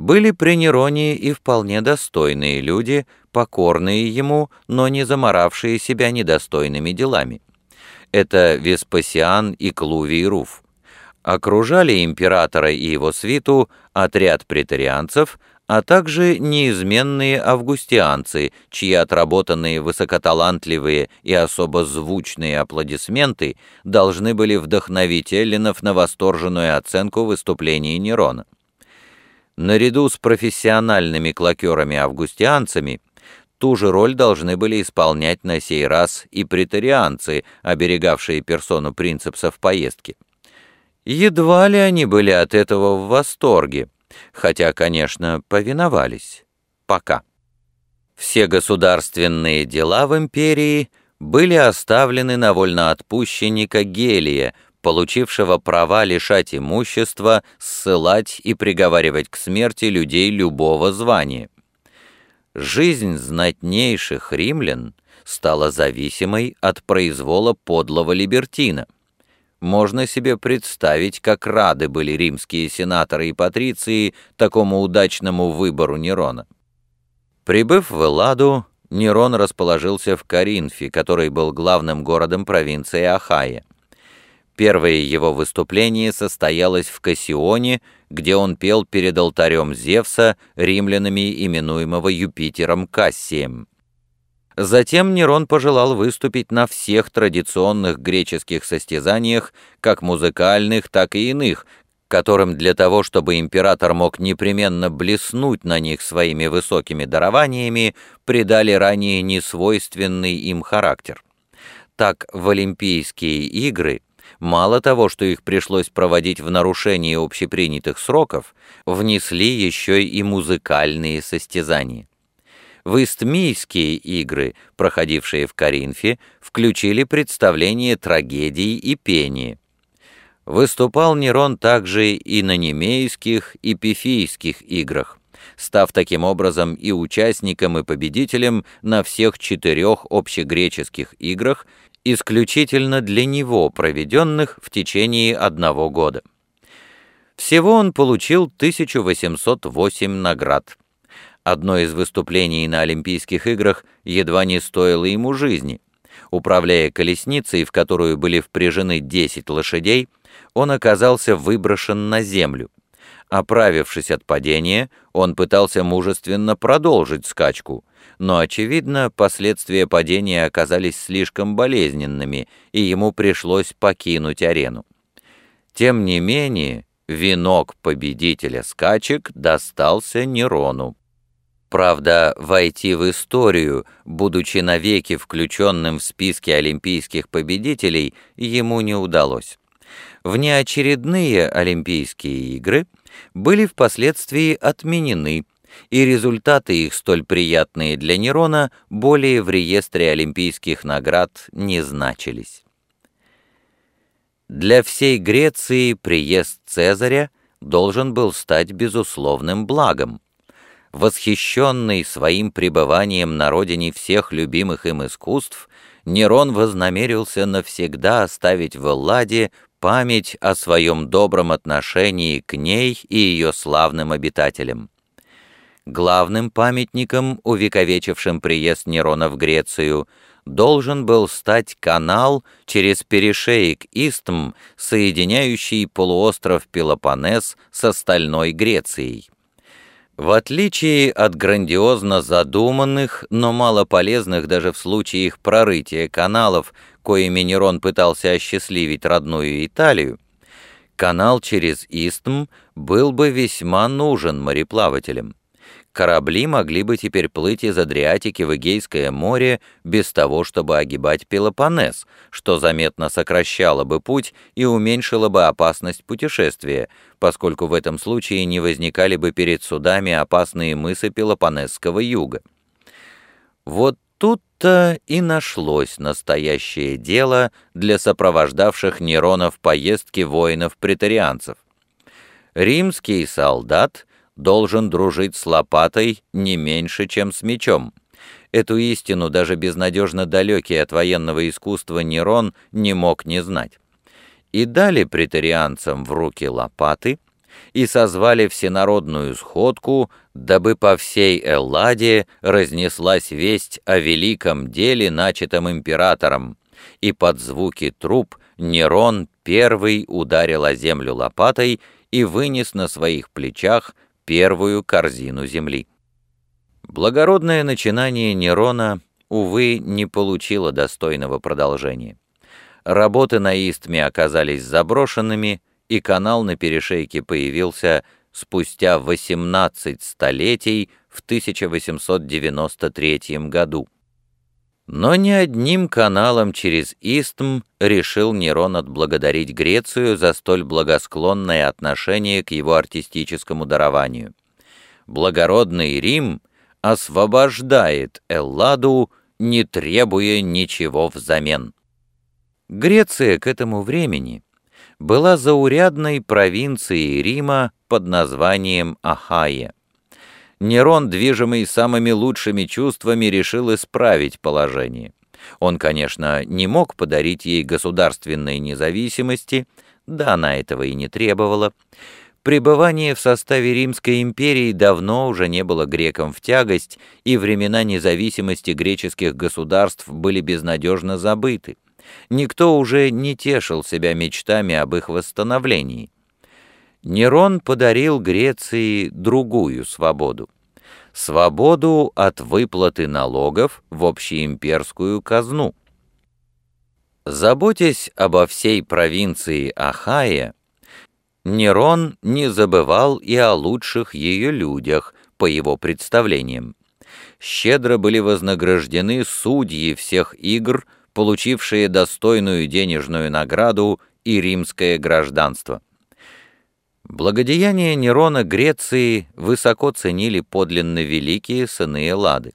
Были при Нероне и вполне достойные люди, покорные ему, но не заморавшие себя недостойными делами. Это Веспасиан и Клувий Руф. Окружали императора и его свиту отряд претарианцев, а также неизменные августианцы, чьи отработанные высокоталантливые и особо звучные аплодисменты должны были вдохновить эллинов на восторженную оценку выступлений Нерона. Наряду с профессиональными клокерами-августианцами ту же роль должны были исполнять на сей раз и претарианцы, оберегавшие персону принципса в поездке. Едва ли они были от этого в восторге, хотя, конечно, повиновались. Пока. Все государственные дела в империи были оставлены на вольноотпущенника Гелия, получившего права лишать имущества, ссылать и приговаривать к смерти людей любого звания. Жизнь знатнейших римлян стала зависимой от произвола подлого либертина. Можно себе представить, как рады были римские сенаторы и патриции такому удачному выбору Нерона. Прибыв в Элладу, Нерон расположился в Коринфе, который был главным городом провинции Ахайя. Первое его выступление состоялось в Кассионе, где он пел перед алтарем Зевса, римлянами именуемого Юпитером Кассием. Затем Нерон пожелал выступить на всех традиционных греческих состязаниях, как музыкальных, так и иных, которым для того, чтобы император мог непременно блеснуть на них своими высокими дарованиями, придали ранее несвойственный им характер. Так в Олимпийские игры – мало того, что их пришлось проводить в нарушении общепринятых сроков, внесли еще и музыкальные состязания. В игры, проходившие в Коринфе, включили представление трагедий и пения. Выступал Нерон также и на немейских и пифийских играх, став таким образом и участником, и победителем на всех четырех общегреческих играх исключительно для него проведенных в течение одного года. Всего он получил 1808 наград. Одно из выступлений на Олимпийских играх едва не стоило ему жизни. Управляя колесницей, в которую были впряжены 10 лошадей, он оказался выброшен на землю. Оправившись от падения, он пытался мужественно продолжить скачку, но, очевидно, последствия падения оказались слишком болезненными, и ему пришлось покинуть арену. Тем не менее, венок победителя скачек достался Нерону. Правда, войти в историю, будучи навеки включенным в списки олимпийских победителей, ему не удалось. Внеочередные Олимпийские игры были впоследствии отменены, и результаты их, столь приятные для Нерона, более в реестре олимпийских наград не значились. Для всей Греции приезд Цезаря должен был стать безусловным благом. Восхищенный своим пребыванием на родине всех любимых им искусств, Нерон вознамерился навсегда оставить в Элладе память о своем добром отношении к ней и ее славным обитателям. Главным памятником, увековечившим приезд Нерона в Грецию, должен был стать канал через перешеек Истм, соединяющий полуостров Пелопоннес с остальной Грецией. В отличие от грандиозно задуманных, но мало полезных даже в случае их прорытия каналов, коими Нерон пытался осчастливить родную Италию, канал через Истм был бы весьма нужен мореплавателям корабли могли бы теперь плыть из Адриатики в Эгейское море без того, чтобы огибать Пелопоннес, что заметно сокращало бы путь и уменьшило бы опасность путешествия, поскольку в этом случае не возникали бы перед судами опасные мысы Пелопоннесского юга. Вот тут-то и нашлось настоящее дело для сопровождавших Нерона в поездке воинов-претарианцев. Римский солдат — должен дружить с лопатой не меньше, чем с мечом. Эту истину даже безнадежно далекий от военного искусства Нерон не мог не знать. И дали претарианцам в руки лопаты, и созвали всенародную сходку, дабы по всей Элладе разнеслась весть о великом деле, начатом императором, и под звуки труп Нерон первый ударил о землю лопатой и вынес на своих плечах первую корзину земли. Благородное начинание Нерона, увы, не получило достойного продолжения. Работы на Истме оказались заброшенными, и канал на перешейке появился спустя 18 столетий в 1893 году. Но ни одним каналом через Истм решил Нерон отблагодарить Грецию за столь благосклонное отношение к его артистическому дарованию. Благородный Рим освобождает Элладу, не требуя ничего взамен. Греция к этому времени была заурядной провинцией Рима под названием Ахайя. Нерон, движимый самыми лучшими чувствами, решил исправить положение. Он, конечно, не мог подарить ей государственной независимости, да она этого и не требовала. Пребывание в составе Римской империи давно уже не было грекам в тягость, и времена независимости греческих государств были безнадежно забыты. Никто уже не тешил себя мечтами об их восстановлении. Нерон подарил Греции другую свободу. Свободу от выплаты налогов в общеимперскую казну. Заботясь обо всей провинции Ахая, Нерон не забывал и о лучших ее людях, по его представлениям. Щедро были вознаграждены судьи всех игр, получившие достойную денежную награду и римское гражданство. Благодеяния Нерона Греции высоко ценили подлинно великие сыны Эллады.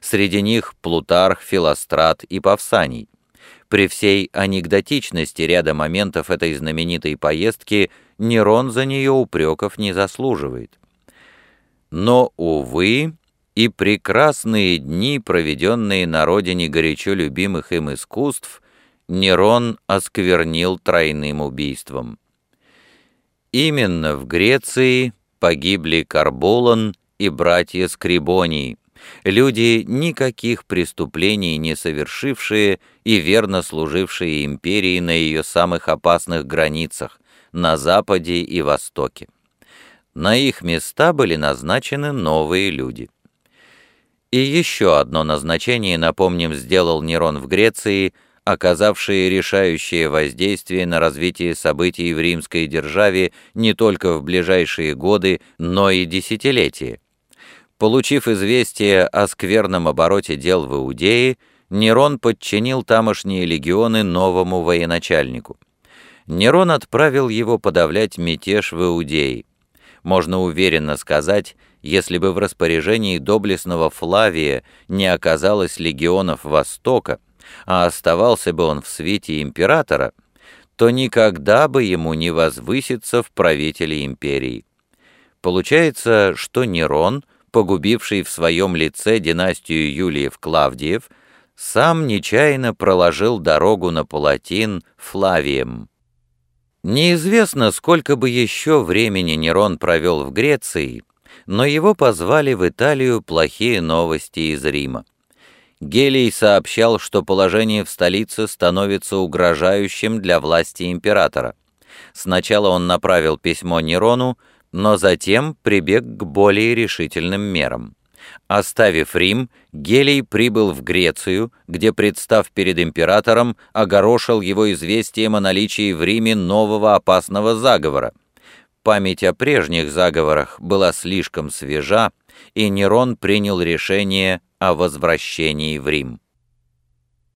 Среди них Плутарх, Филострат и Павсаний. При всей анекдотичности ряда моментов этой знаменитой поездки Нерон за нее упреков не заслуживает. Но, увы, и прекрасные дни, проведенные на родине горячо любимых им искусств, Нерон осквернил тройным убийством. Именно в Греции погибли Карболон и братья Скрибонии, люди, никаких преступлений не совершившие и верно служившие империи на ее самых опасных границах, на западе и востоке. На их места были назначены новые люди. И еще одно назначение, напомним, сделал Нерон в Греции – оказавшие решающее воздействие на развитие событий в римской державе не только в ближайшие годы, но и десятилетия. Получив известие о скверном обороте дел в Иудее, Нерон подчинил тамошние легионы новому военачальнику. Нерон отправил его подавлять мятеж в Иудее. Можно уверенно сказать, если бы в распоряжении доблестного Флавия не оказалось легионов Востока, а оставался бы он в свете императора, то никогда бы ему не возвыситься в правителе империи. Получается, что Нерон, погубивший в своем лице династию Юлиев-Клавдиев, сам нечаянно проложил дорогу на Палатин Флавием. Неизвестно, сколько бы еще времени Нерон провел в Греции, но его позвали в Италию плохие новости из Рима. Гелий сообщал, что положение в столице становится угрожающим для власти императора. Сначала он направил письмо Нерону, но затем прибег к более решительным мерам. Оставив Рим, Гелий прибыл в Грецию, где, представ перед императором, огорошил его известием о наличии в Риме нового опасного заговора. Память о прежних заговорах была слишком свежа, и Нерон принял решение о возвращении в Рим.